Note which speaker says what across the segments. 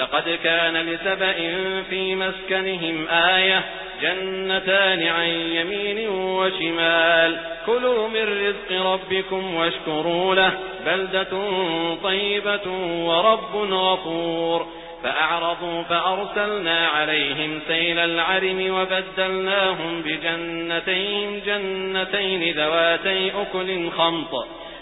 Speaker 1: لقد كان لسبأ في مسكنهم آية جنتان عن يمين وشمال. كلوا من رزق ربكم واشكروا له. بلدة طيبة ورب غفور. فأعرضوا فأرسلنا عليهم سيل العرم وبدلناهم بجنتين جنتين ذواتي أكل خمط.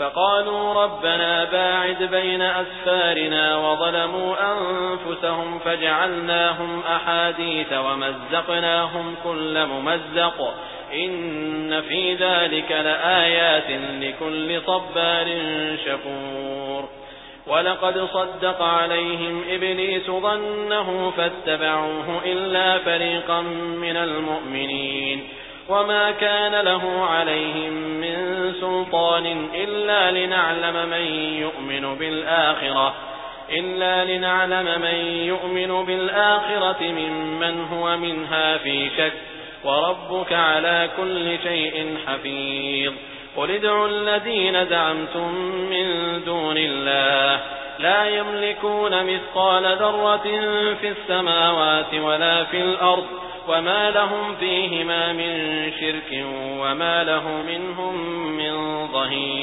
Speaker 1: فقالوا ربنا باعد بين أسفارنا وظلموا أنفسهم فجعلناهم أحاديث ومزقناهم كل ممزق. إن في ذلك لآيات لكل صبار شكور. ولقد صدق عليهم إبليس ظنه فاتبعوه إلا فريقا من المؤمنين. وما كان له عليهم سلطان إلا لنعلم من يؤمن بالآخرة إلا لنعلم من يؤمن بالآخرة ممن هو منها في شك وربك على كل شيء حفيظ. قل ادعوا الذين دعمتم من دون الله لا يملكون مثقال ذرة في السماوات ولا في الأرض وما لهم فيهما من شرك وما له منهم من ظهير